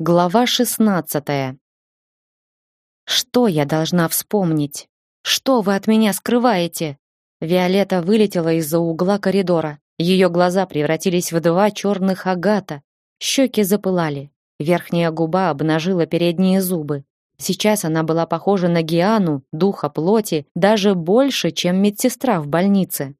Глава шестнадцатая. Что я должна вспомнить? Что вы от меня скрываете? Виолетта вылетела из-за угла коридора. Ее глаза превратились в два черных агата. Щеки запылали. Верхняя губа обнажила передние зубы. Сейчас она была похожа на Гиану, духа плоти, даже больше, чем медсестра в больнице.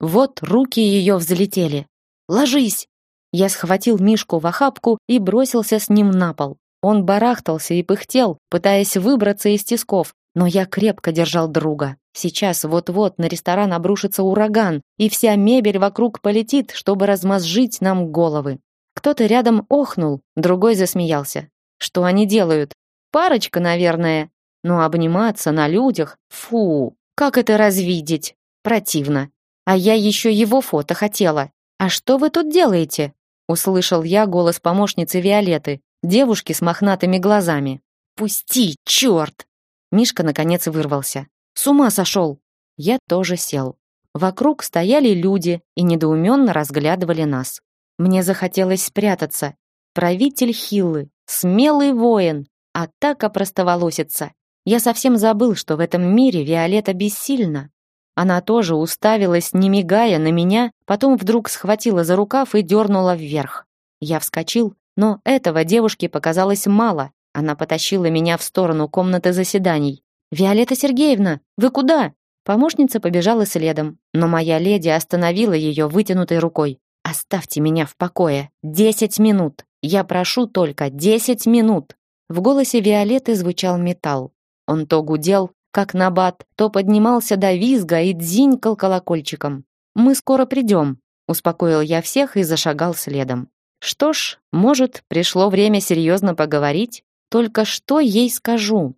Вот руки ее взлетели. «Ложись!» Я схватил Мишку в охапку и бросился с ним на пол. Он барахтался и пыхтел, пытаясь выбраться из тисков, но я крепко держал друга. Сейчас вот-вот на ресторан обрушится ураган, и вся мебель вокруг полетит, чтобы размозжить нам головы. Кто-то рядом охнул, другой засмеялся. Что они делают? Парочка, наверное. Но обниматься на людях? Фу, как это развидеть? Противно. А я еще его фото хотела. А что вы тут делаете? Услышал я голос помощницы Виолеты, девушки с мохнатыми глазами. Пусти, черт! Мишка наконец вырвался. С ума сошел. Я тоже сел. Вокруг стояли люди и недоуменно разглядывали нас. Мне захотелось спрятаться. Правитель Хиллы, смелый воин, а так опростоволосится. Я совсем забыл, что в этом мире Виолетта бессильна. Она тоже уставилась, не мигая на меня, потом вдруг схватила за рукав и дернула вверх. Я вскочил, но этого девушке показалось мало. Она потащила меня в сторону комнаты заседаний. «Виолетта Сергеевна, вы куда?» Помощница побежала следом, но моя леди остановила ее вытянутой рукой. «Оставьте меня в покое. Десять минут. Я прошу только десять минут». В голосе Виолетты звучал металл. Он то гудел, как набат, то поднимался до визга и дзинькал колокольчиком. «Мы скоро придем», — успокоил я всех и зашагал следом. Что ж, может, пришло время серьезно поговорить? Только что ей скажу?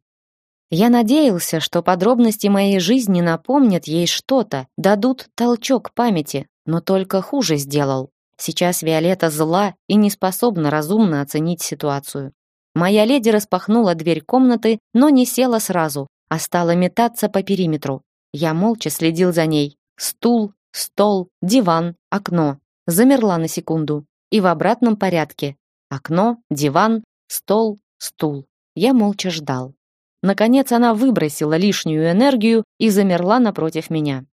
Я надеялся, что подробности моей жизни напомнят ей что-то, дадут толчок памяти, но только хуже сделал. Сейчас Виолетта зла и не способна разумно оценить ситуацию. Моя леди распахнула дверь комнаты, но не села сразу, а стала метаться по периметру. Я молча следил за ней. Стул, стол, диван, окно. Замерла на секунду. И в обратном порядке. Окно, диван, стол, стул. Я молча ждал. Наконец она выбросила лишнюю энергию и замерла напротив меня.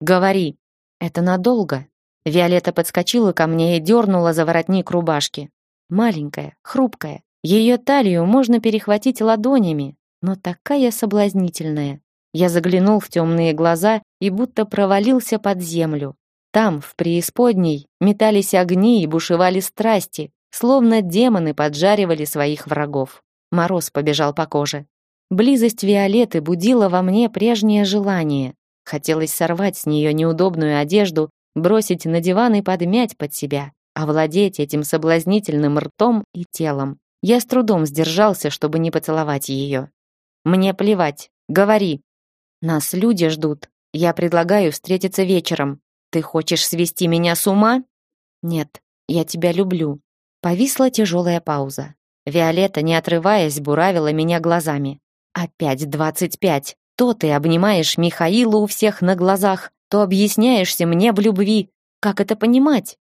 «Говори». «Это надолго». Виолетта подскочила ко мне и дернула за воротник рубашки. Маленькая, хрупкая. Ее талию можно перехватить ладонями, но такая соблазнительная. Я заглянул в темные глаза и будто провалился под землю. Там, в преисподней, метались огни и бушевали страсти, словно демоны поджаривали своих врагов. Мороз побежал по коже. Близость Виолеты будила во мне прежнее желание. Хотелось сорвать с нее неудобную одежду, бросить на диван и подмять под себя, овладеть этим соблазнительным ртом и телом. Я с трудом сдержался, чтобы не поцеловать ее. Мне плевать. Говори. Нас люди ждут. Я предлагаю встретиться вечером. Ты хочешь свести меня с ума? Нет, я тебя люблю. Повисла тяжелая пауза. Виолетта, не отрываясь, буравила меня глазами. Опять двадцать пять. То ты обнимаешь Михаила у всех на глазах, то объясняешься мне в любви. Как это понимать?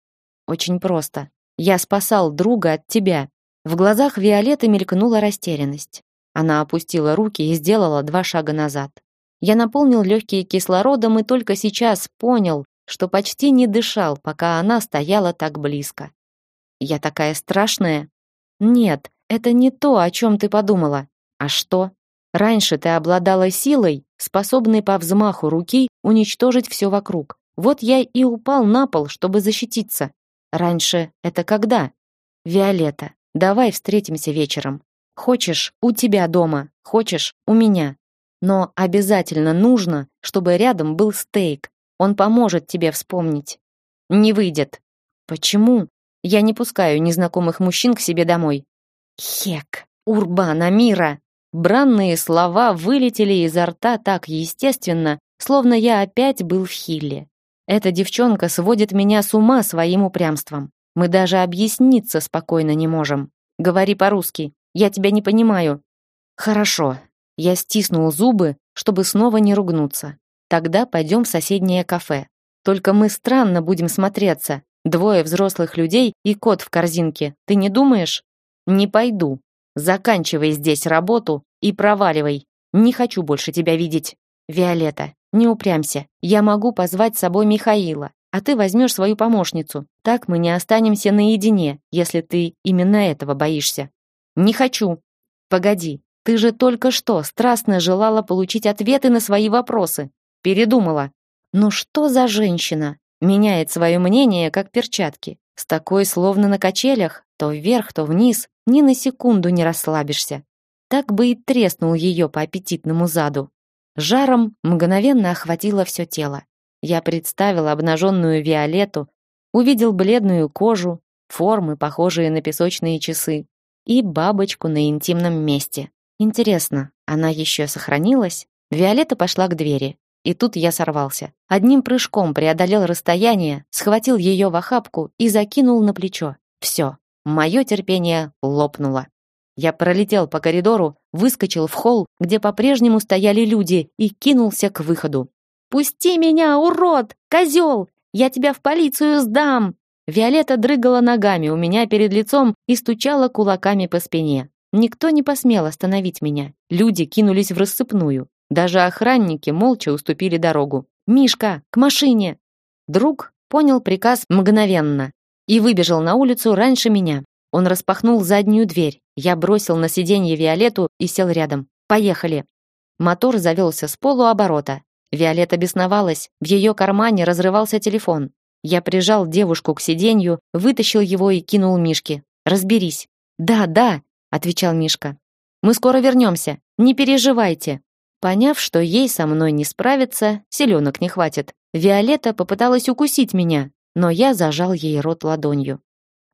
Очень просто. Я спасал друга от тебя. В глазах Виолетты мелькнула растерянность. Она опустила руки и сделала два шага назад. Я наполнил легкие кислородом и только сейчас понял, что почти не дышал, пока она стояла так близко. Я такая страшная? Нет, это не то, о чем ты подумала. А что? Раньше ты обладала силой, способной по взмаху руки уничтожить все вокруг. Вот я и упал на пол, чтобы защититься. Раньше это когда? Виолетта, давай встретимся вечером. Хочешь у тебя дома, хочешь у меня. Но обязательно нужно, чтобы рядом был стейк. Он поможет тебе вспомнить. Не выйдет. Почему? Я не пускаю незнакомых мужчин к себе домой. Хек, Урбана Мира. Бранные слова вылетели изо рта так естественно, словно я опять был в Хилле. Эта девчонка сводит меня с ума своим упрямством. Мы даже объясниться спокойно не можем. Говори по-русски. Я тебя не понимаю. Хорошо. Я стиснул зубы, чтобы снова не ругнуться. Тогда пойдем в соседнее кафе. Только мы странно будем смотреться. Двое взрослых людей и кот в корзинке. Ты не думаешь? Не пойду. Заканчивай здесь работу и проваливай. Не хочу больше тебя видеть. Виолетта, не упрямься. Я могу позвать с собой Михаила, а ты возьмешь свою помощницу. Так мы не останемся наедине, если ты именно этого боишься. Не хочу. Погоди, ты же только что страстно желала получить ответы на свои вопросы. Передумала. Ну что за женщина? Меняет свое мнение, как перчатки. С такой, словно на качелях, то вверх, то вниз, ни на секунду не расслабишься. Так бы и треснул ее по аппетитному заду. Жаром мгновенно охватило все тело. Я представил обнаженную Виолетту, увидел бледную кожу, формы, похожие на песочные часы, и бабочку на интимном месте. Интересно, она еще сохранилась? Виолетта пошла к двери. И тут я сорвался. Одним прыжком преодолел расстояние, схватил ее в охапку и закинул на плечо. Все, мое терпение лопнуло. Я пролетел по коридору, выскочил в холл, где по-прежнему стояли люди, и кинулся к выходу. «Пусти меня, урод! Козел! Я тебя в полицию сдам!» Виолетта дрыгала ногами у меня перед лицом и стучала кулаками по спине. Никто не посмел остановить меня. Люди кинулись в рассыпную. Даже охранники молча уступили дорогу. «Мишка, к машине!» Друг понял приказ мгновенно и выбежал на улицу раньше меня. Он распахнул заднюю дверь. Я бросил на сиденье Виолетту и сел рядом. «Поехали!» Мотор завелся с полуоборота. Виолетта бесновалась, в ее кармане разрывался телефон. Я прижал девушку к сиденью, вытащил его и кинул Мишке. «Разберись». «Да, да», — отвечал Мишка. «Мы скоро вернемся. Не переживайте». Поняв, что ей со мной не справиться, селенок не хватит, Виолетта попыталась укусить меня, но я зажал ей рот ладонью.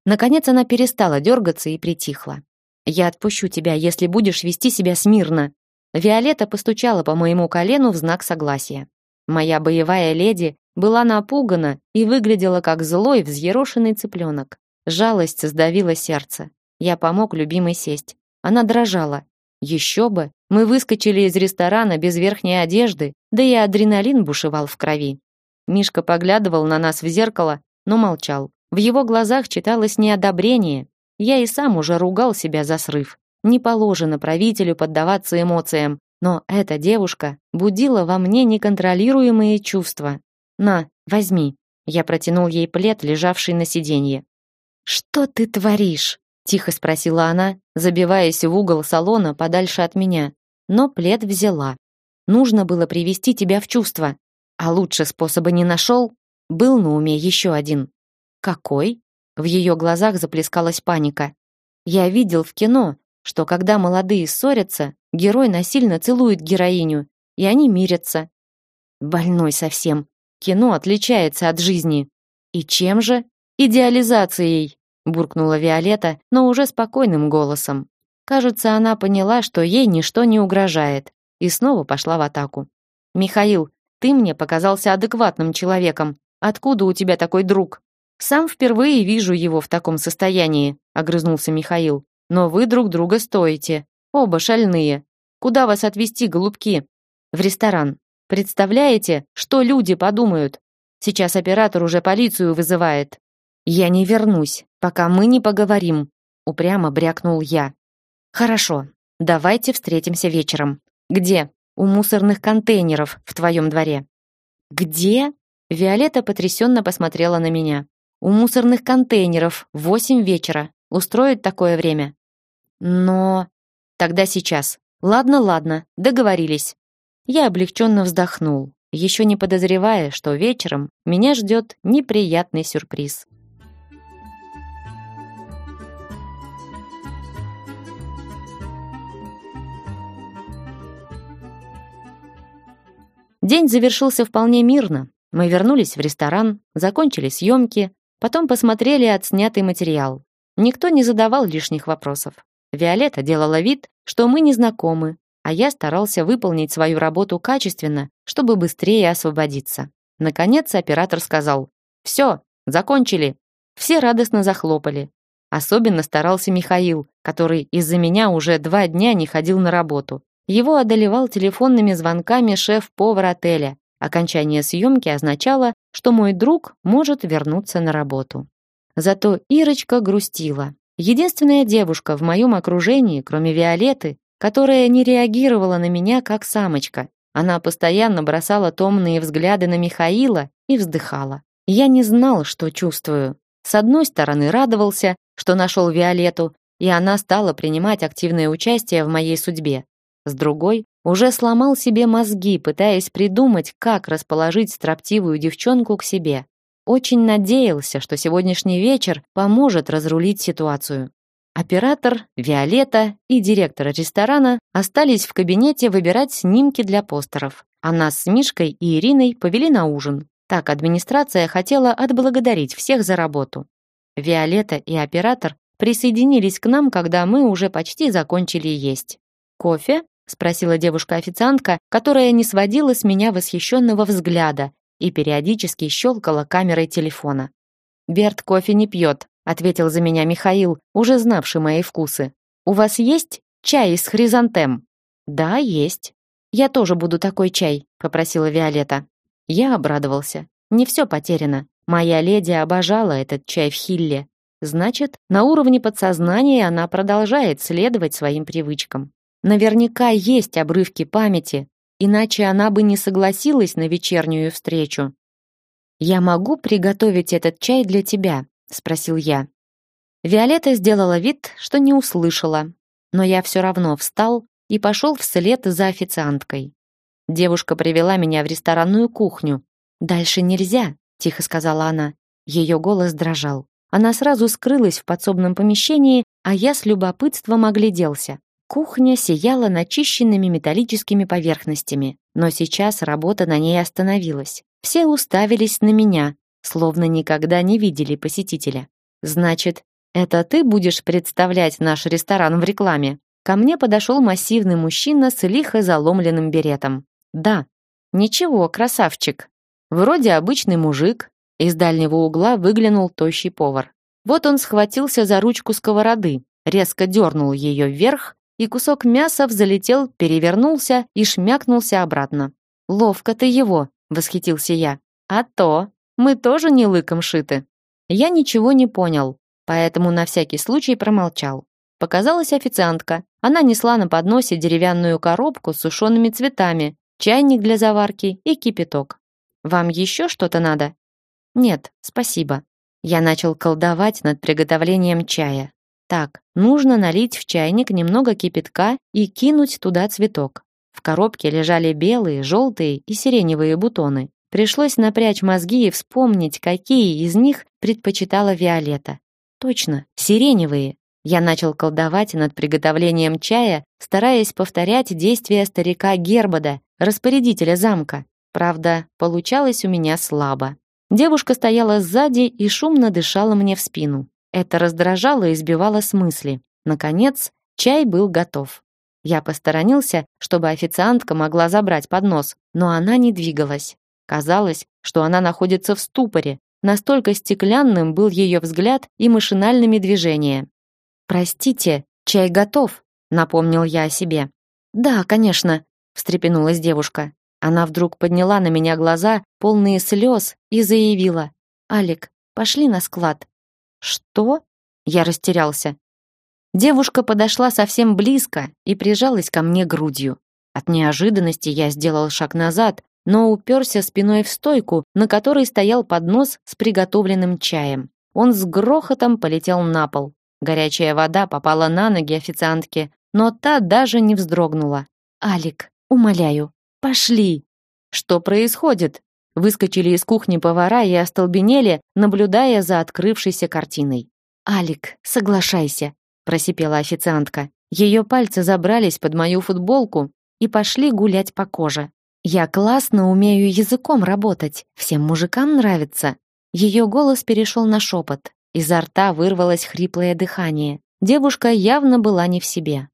Наконец она перестала дергаться и притихла. «Я отпущу тебя, если будешь вести себя смирно». Виолетта постучала по моему колену в знак согласия. Моя боевая леди была напугана и выглядела как злой взъерошенный цыпленок. Жалость сдавила сердце. Я помог любимой сесть. Она дрожала. Еще бы, мы выскочили из ресторана без верхней одежды, да и адреналин бушевал в крови. Мишка поглядывал на нас в зеркало, но молчал. В его глазах читалось неодобрение. Я и сам уже ругал себя за срыв. Не положено правителю поддаваться эмоциям, но эта девушка будила во мне неконтролируемые чувства. «На, возьми». Я протянул ей плед, лежавший на сиденье. «Что ты творишь?» тихо спросила она, забиваясь в угол салона подальше от меня но плед взяла. Нужно было привести тебя в чувство. А лучше способа не нашел. Был на уме еще один. Какой? В ее глазах заплескалась паника. Я видел в кино, что когда молодые ссорятся, герой насильно целует героиню, и они мирятся. Больной совсем. Кино отличается от жизни. И чем же? Идеализацией, буркнула Виолетта, но уже спокойным голосом. Кажется, она поняла, что ей ничто не угрожает, и снова пошла в атаку. «Михаил, ты мне показался адекватным человеком. Откуда у тебя такой друг?» «Сам впервые вижу его в таком состоянии», — огрызнулся Михаил. «Но вы друг друга стоите. Оба шальные. Куда вас отвезти, голубки?» «В ресторан. Представляете, что люди подумают? Сейчас оператор уже полицию вызывает». «Я не вернусь, пока мы не поговорим», — упрямо брякнул я. Хорошо. Давайте встретимся вечером. Где? У мусорных контейнеров в твоем дворе. Где? Виолетта потрясенно посмотрела на меня. У мусорных контейнеров в восемь вечера. Устроит такое время? Но тогда сейчас. Ладно, ладно, договорились. Я облегченно вздохнул, еще не подозревая, что вечером меня ждет неприятный сюрприз. День завершился вполне мирно. Мы вернулись в ресторан, закончили съемки, потом посмотрели отснятый материал. Никто не задавал лишних вопросов. Виолетта делала вид, что мы не знакомы, а я старался выполнить свою работу качественно, чтобы быстрее освободиться. Наконец оператор сказал «Все, закончили». Все радостно захлопали. Особенно старался Михаил, который из-за меня уже два дня не ходил на работу. Его одолевал телефонными звонками шеф-повар отеля. Окончание съемки означало, что мой друг может вернуться на работу. Зато Ирочка грустила. Единственная девушка в моем окружении, кроме Виолеты, которая не реагировала на меня как самочка. Она постоянно бросала томные взгляды на Михаила и вздыхала. Я не знал, что чувствую. С одной стороны, радовался, что нашел Виолету, и она стала принимать активное участие в моей судьбе. С другой, уже сломал себе мозги, пытаясь придумать, как расположить строптивую девчонку к себе. Очень надеялся, что сегодняшний вечер поможет разрулить ситуацию. Оператор, Виолетта и директор ресторана остались в кабинете выбирать снимки для постеров. А нас с Мишкой и Ириной повели на ужин. Так администрация хотела отблагодарить всех за работу. Виолетта и оператор присоединились к нам, когда мы уже почти закончили есть. «Кофе?» — спросила девушка-официантка, которая не сводила с меня восхищенного взгляда и периодически щелкала камерой телефона. «Берт кофе не пьет», ответил за меня Михаил, уже знавший мои вкусы. У вас есть чай из хризантем? Да, есть. Я тоже буду такой чай, попросила Виолетта. Я обрадовался. Не все потеряно. Моя леди обожала этот чай в Хилле. Значит, на уровне подсознания она продолжает следовать своим привычкам. Наверняка есть обрывки памяти, иначе она бы не согласилась на вечернюю встречу. Я могу приготовить этот чай для тебя, спросил я. Виолетта сделала вид, что не услышала, но я все равно встал и пошел вслед за официанткой. Девушка привела меня в ресторанную кухню. Дальше нельзя, тихо сказала она. Ее голос дрожал. Она сразу скрылась в подсобном помещении, а я с любопытством огляделся. Кухня сияла начищенными металлическими поверхностями, но сейчас работа на ней остановилась. Все уставились на меня, словно никогда не видели посетителя. Значит, это ты будешь представлять наш ресторан в рекламе? Ко мне подошел массивный мужчина с лихо заломленным беретом. Да. Ничего, красавчик. Вроде обычный мужик. Из дальнего угла выглянул тощий повар. Вот он схватился за ручку сковороды, резко дернул ее вверх, и кусок мяса взлетел, перевернулся и шмякнулся обратно. «Ловко ты его!» — восхитился я. «А то!» Мы тоже не лыком шиты. Я ничего не понял, поэтому на всякий случай промолчал. Показалась официантка. Она несла на подносе деревянную коробку с сушеными цветами, чайник для заварки и кипяток. «Вам еще что-то надо?» «Нет, спасибо». Я начал колдовать над приготовлением чая. Так, нужно налить в чайник немного кипятка и кинуть туда цветок. В коробке лежали белые, желтые и сиреневые бутоны. Пришлось напрячь мозги и вспомнить, какие из них предпочитала Виолетта. Точно, сиреневые. Я начал колдовать над приготовлением чая, стараясь повторять действия старика Гербода, распорядителя замка. Правда, получалось у меня слабо. Девушка стояла сзади и шумно дышала мне в спину. Это раздражало и сбивало с мысли. Наконец, чай был готов. Я посторонился, чтобы официантка могла забрать поднос, но она не двигалась. Казалось, что она находится в ступоре, настолько стеклянным был ее взгляд и машинальными движения. «Простите, чай готов», — напомнил я о себе. «Да, конечно», — встрепенулась девушка. Она вдруг подняла на меня глаза, полные слез, и заявила. «Алик, пошли на склад». «Что?» Я растерялся. Девушка подошла совсем близко и прижалась ко мне грудью. От неожиданности я сделал шаг назад, но уперся спиной в стойку, на которой стоял поднос с приготовленным чаем. Он с грохотом полетел на пол. Горячая вода попала на ноги официантки, но та даже не вздрогнула. «Алик, умоляю, пошли!» «Что происходит?» Выскочили из кухни повара и остолбенели, наблюдая за открывшейся картиной. «Алик, соглашайся», — просипела официантка. Ее пальцы забрались под мою футболку и пошли гулять по коже. Я классно умею языком работать, всем мужикам нравится. Ее голос перешел на шепот. Изо рта вырвалось хриплое дыхание. Девушка явно была не в себе.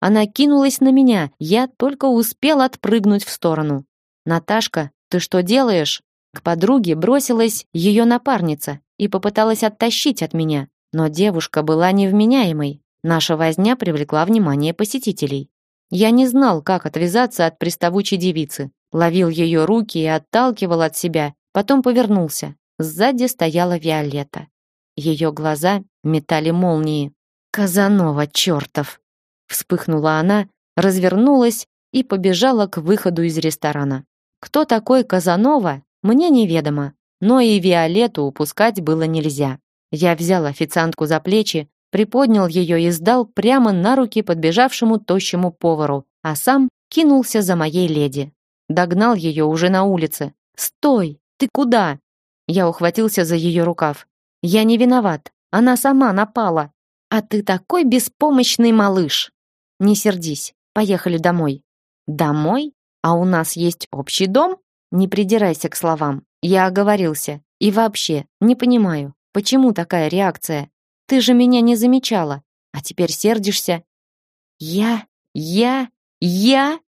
Она кинулась на меня, я только успел отпрыгнуть в сторону. «Наташка, ты что делаешь?» К подруге бросилась ее напарница и попыталась оттащить от меня, но девушка была невменяемой. Наша возня привлекла внимание посетителей. Я не знал, как отвязаться от приставучей девицы. Ловил ее руки и отталкивал от себя, потом повернулся. Сзади стояла Виолетта. Ее глаза метали молнии. Казанова чертов! Вспыхнула она, развернулась и побежала к выходу из ресторана. Кто такой Казанова, мне неведомо, но и Виолетту упускать было нельзя. Я взял официантку за плечи, приподнял ее и сдал прямо на руки подбежавшему тощему повару, а сам кинулся за моей леди. Догнал ее уже на улице. «Стой! Ты куда?» Я ухватился за ее рукав. «Я не виноват. Она сама напала. А ты такой беспомощный малыш!» «Не сердись. Поехали домой». «Домой? А у нас есть общий дом?» Не придирайся к словам. Я оговорился. И вообще, не понимаю, почему такая реакция? Ты же меня не замечала, а теперь сердишься. Я, я, я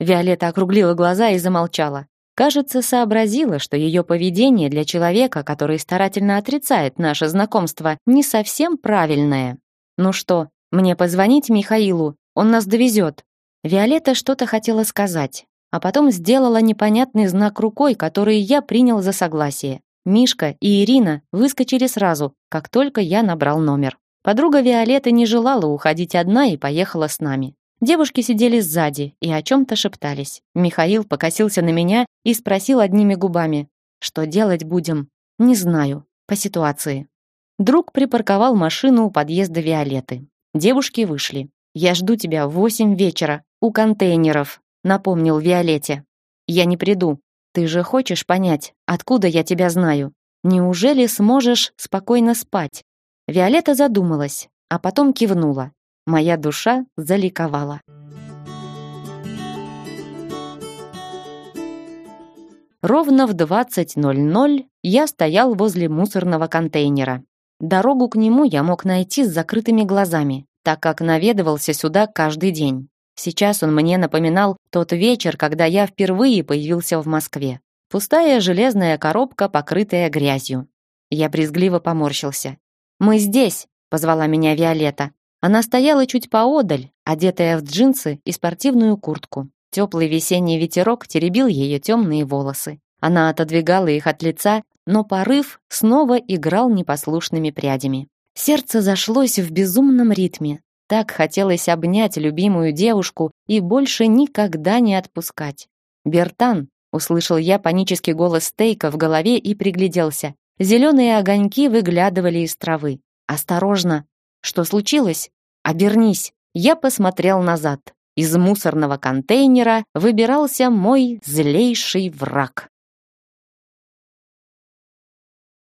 Виолетта округлила глаза и замолчала. Кажется, сообразила, что ее поведение для человека, который старательно отрицает наше знакомство, не совсем правильное. Ну что, мне позвонить Михаилу? Он нас довезет. Виолетта что-то хотела сказать, а потом сделала непонятный знак рукой, который я принял за согласие. Мишка и Ирина выскочили сразу, как только я набрал номер. Подруга Виолетты не желала уходить одна и поехала с нами. Девушки сидели сзади и о чем-то шептались. Михаил покосился на меня и спросил одними губами. «Что делать будем?» «Не знаю. По ситуации». Друг припарковал машину у подъезда Виолетты. Девушки вышли. «Я жду тебя в восемь вечера у контейнеров», напомнил Виолетте. «Я не приду. Ты же хочешь понять, откуда я тебя знаю? Неужели сможешь спокойно спать?» Виолетта задумалась, а потом кивнула. Моя душа заликовала. Ровно в 20.00 я стоял возле мусорного контейнера. Дорогу к нему я мог найти с закрытыми глазами, так как наведывался сюда каждый день. Сейчас он мне напоминал тот вечер, когда я впервые появился в Москве. Пустая железная коробка, покрытая грязью. Я брезгливо поморщился. «Мы здесь!» — позвала меня Виолетта. Она стояла чуть поодаль, одетая в джинсы и спортивную куртку. Теплый весенний ветерок теребил ее темные волосы. Она отодвигала их от лица, но порыв снова играл непослушными прядями. Сердце зашлось в безумном ритме. Так хотелось обнять любимую девушку и больше никогда не отпускать. «Бертан!» — услышал я панический голос Стейка в голове и пригляделся. Зеленые огоньки выглядывали из травы. «Осторожно!» Что случилось? Обернись. Я посмотрел назад. Из мусорного контейнера выбирался мой злейший враг.